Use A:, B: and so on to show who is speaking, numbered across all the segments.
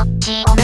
A: Okay.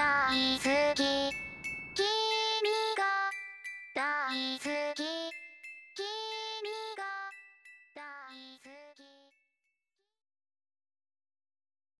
A: だ、好き。